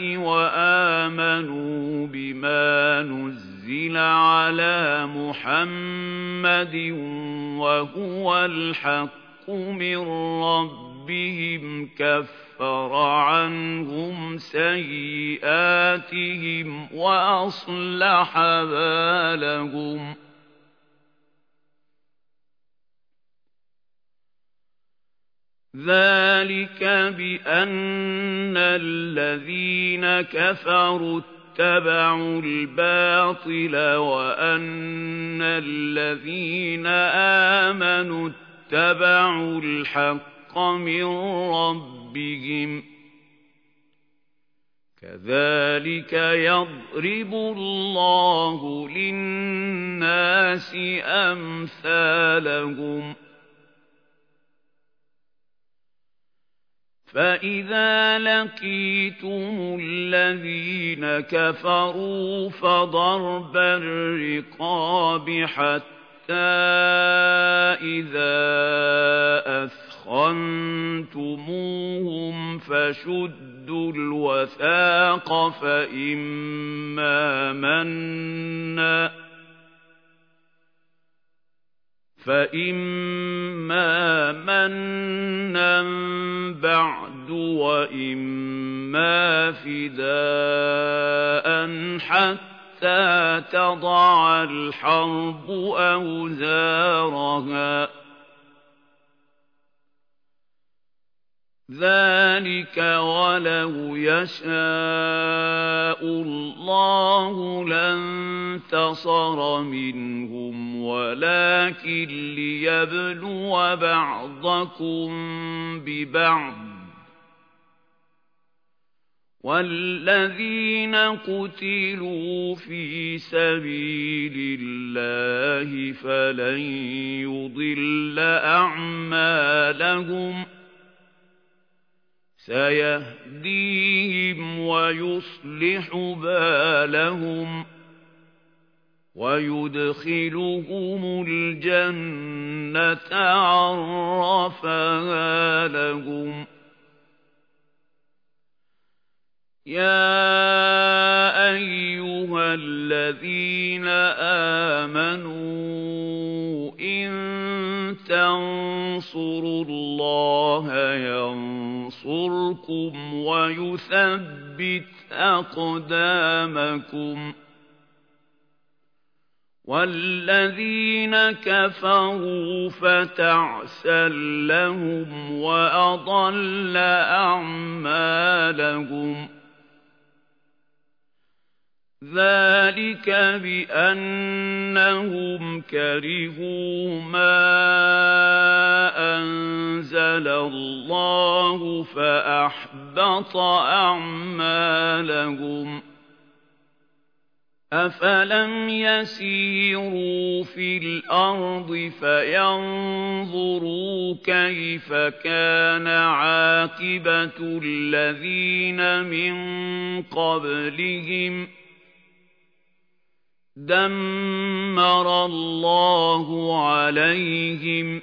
وآمنوا بما نزل على محمد وهو الحق من ربهم كفر عنهم سيئاتهم وأصلح بالهم ذلك بأن الذين كفروا اتبعوا الباطل وأن الذين آمنوا اتبعوا الحق من ربهم كذلك يضرب الله للناس أمثالهم فإذا لقيتم الذين كفروا فضرب الرقاب حتى إذا أثخنتموهم فشدوا الوثاق فإما مَنًّا فإما منا بعد وإما فداء حتى تضع الحرب أوزارها ذلك ولو يشاء الله لانتصر منهم ولكن ليبلو بعضكم ببعض والذين قتلوا في سبيل الله فلن يضل أعمالهم سيهديهم ويصلح بالهم ويدخلهم الجنة عرفها لهم. يا أيها الذين آمنوا إن تنصروا الله ينصركم ويثبت أقدامكم والذين كفروا فتعسا لهم وأضل أعمالهم ذلك بأنهم كرهوا ما أنزل الله فأحبط أعمالهم أفلم يسيروا في الأرض فينظروا كيف كان عاقبة الذين من قبلهم ۖ دمر الله عليهم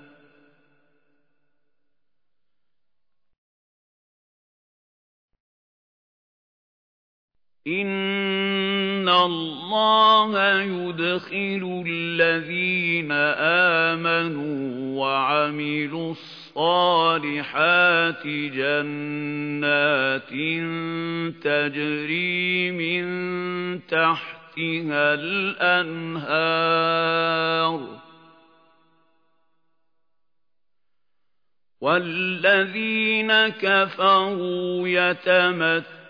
إِنَّ اللَّهَ يُدْخِلُ الَّذِينَ آمَنُوا وَعَمِلُوا الصَّالِحَاتِ جَنَّاتٍ تَجْرِي مِن تَحْتِهَا الْأَنْهَارُ وَالَّذِينَ كَفَرُوا يَتَمَتَّعُونَ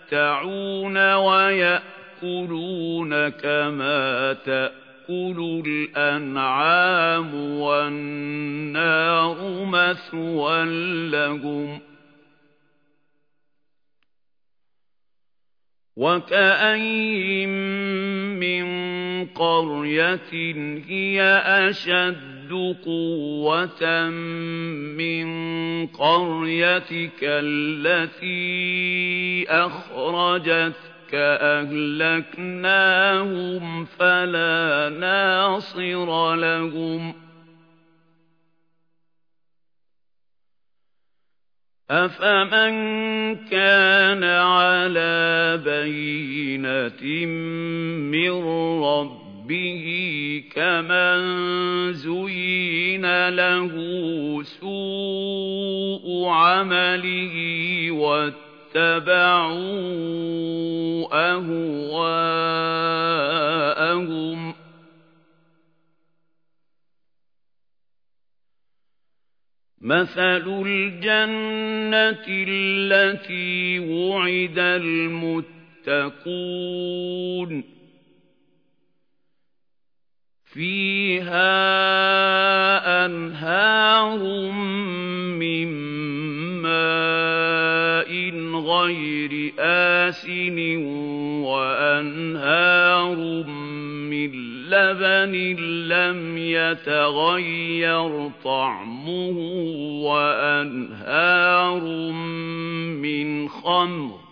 ويأكلون كما تأكل الأنعام والنار مثوى لهم وكأين من قرية هي أشد قوة من قريتك التي أخرجتك أهلكناهم فلا ناصر لهم. أفمن كان على بينة من ربه كمن زين له سوء عمله واتبعوا أهواءهم مثل الجنة التي وعد المتقون فيها أنهار من ماء غير آسن وأنهار من لبن لم يتغير طعمه وأنهار من خمر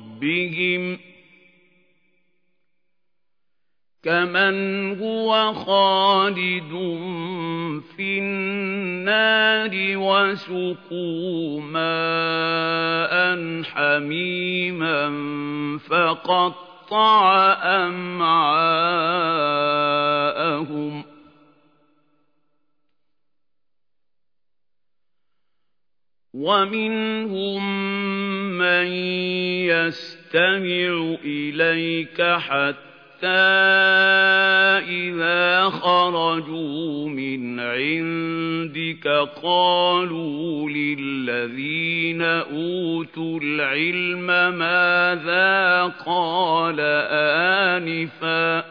رَّبِّهِمْ كَمَنْ هُوَ خَالِدٌ فِي النَّارِ وَسُقُوا مَاءً حَمِيمًا فَقَطَّعَ قَطَّعَ أَمْعَاءَهُمْ وَمِنْهُم مَّن يَسْتَمِعُ إِلَيْكَ حَتَّىٰ إِذَا خَرَجُوا مِنْ عِندِكَ قَالُوا لِلَّذِينَ أُوتُوا الْعِلْمَ مَاذَا قَالَ آنِفًا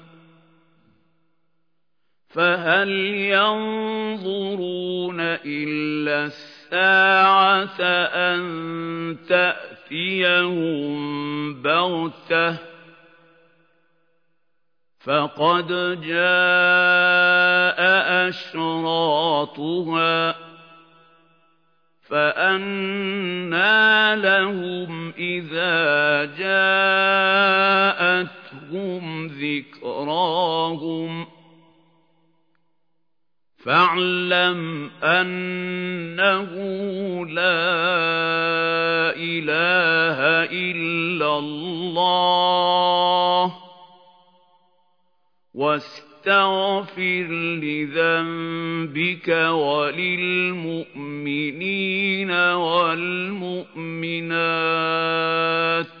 فَهَلْ يَنظُرُونَ إِلَّا السَّاعَةَ أَن تَأْتِيَهُم بَغْتَةً فَقَدْ جَاءَ أَشْرَاطُهَا فَأَنَّىٰ لَهُمْ إِذَا جَاءَتْهُمْ ذِكْرَاهُمْ فَاعْلَمْ أَنَّهُ لَا إِلَٰهَ إِلَّا اللَّهُ. وَاسْتَغْفِرْ لِذَنبِكَ وَلِلْمُؤْمِنِينَ وَالْمُؤْمِنَاتِ ۗ.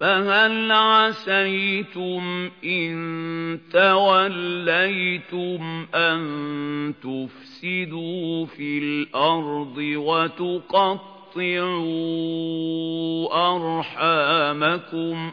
فَهَلْ عَسَيْتُمْ إِن تَوَلَّيْتُمْ أَن تُفْسِدُوا فِي الْأَرْضِ وَتُقَطِّعُوا أَرْحَامَكُمْ؟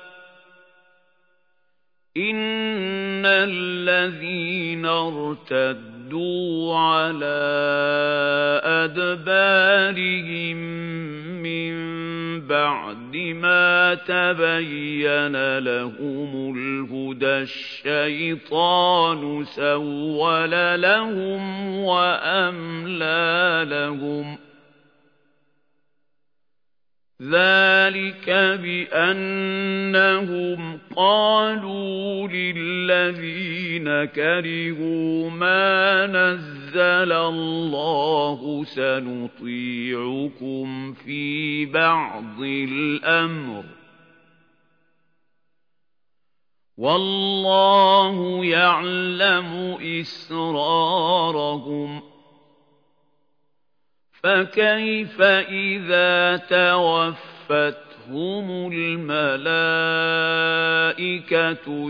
إِنَّ الَّذِينَ ارْتَدُّوا عَلَىٰ أَدْبَارِهِم مِّن بَعْدِ مَا تَبَيَّنَ لَهُمُ الْهُدَى الشَّيْطَانُ سَوَّلَ لَهُمْ وَأَمْلَىٰ لَهُمْ ذَلِكَ بِأَنَّهُمْ قَالُوا لِلَّذِينَ كَرِهُوا مَا نَزَّلَ اللَّهُ سَنُطِيعُكُمْ فِي بَعْضِ الْأَمْرِ وَاللَّهُ يَعْلَمُ إِسْرَارَهُمْ فَكَيْفَ إِذَا تَوَفَّتْهُمُ الْمَلَائِكَةُ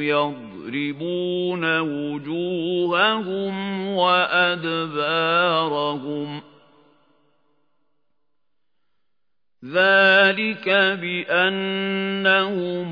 يَضْرِبُونَ وُجُوهَهُمْ وَأَدْبَارَهُمْ؟ ذَلِكَ بِأَنَّهُمُ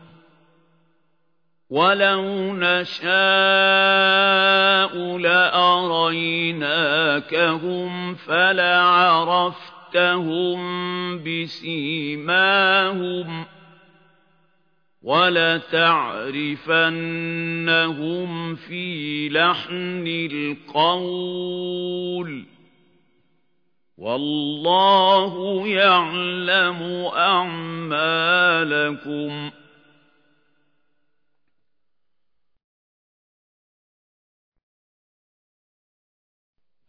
وَلَوْ نَشَاءُ لَأَرَيْنَاكَهُمْ فَلَعَرَفْتَهُم بِسِيمَاهُمْ ۚ وَلَتَعْرِفَنَّهُمْ فِي لَحْنِ الْقَوْلِ ۚ وَاللَّهُ يَعْلَمُ أَعْمَالَكُمْ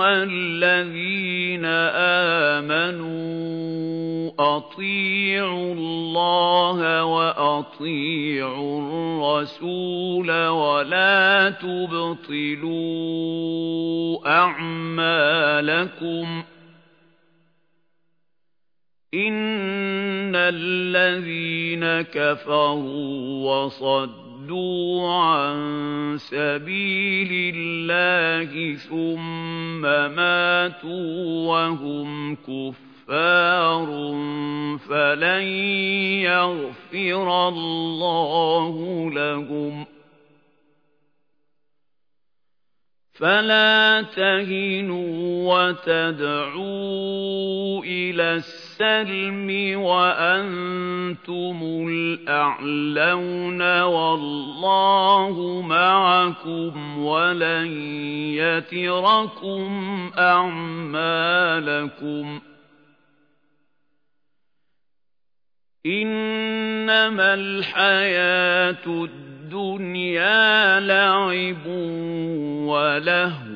الذين آمنوا أطيعوا الله وأطيعوا الرسول ولا تبطلوا أعمالكم إن الذين كفروا وصدوا صدوا عن سبيل الله ثم ماتوا وهم كفار فلن يغفر الله لهم فلا تهنوا وتدعوا إلى السلم وأنتم الأعلون والله معكم ولن يتركم أعمالكم إنما الحياة الدنيا لعب ولهو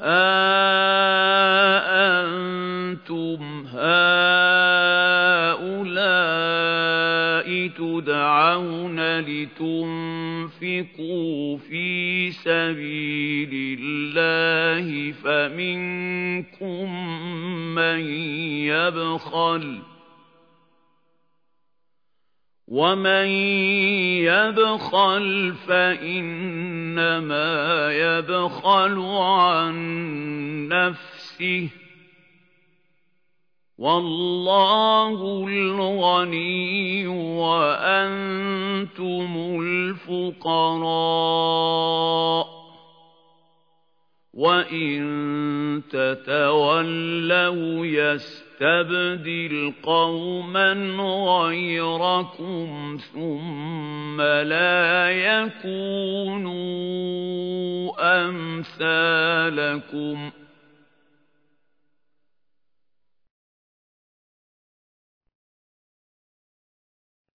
ها أنتم هؤلاء تدعون لتنفقوا في سبيل الله فمنكم من يبخل ومن يبخل فإنما يبخل عن نفسه. والله الغني وأنتم الفقراء. وَإِن تَتَوَلَّوْا يَسْتَبْدِلْ قَوْمًا غَيْرَكُمْ ثُمَّ لَا يَكُونُوا أَمْثَالَكُمْ.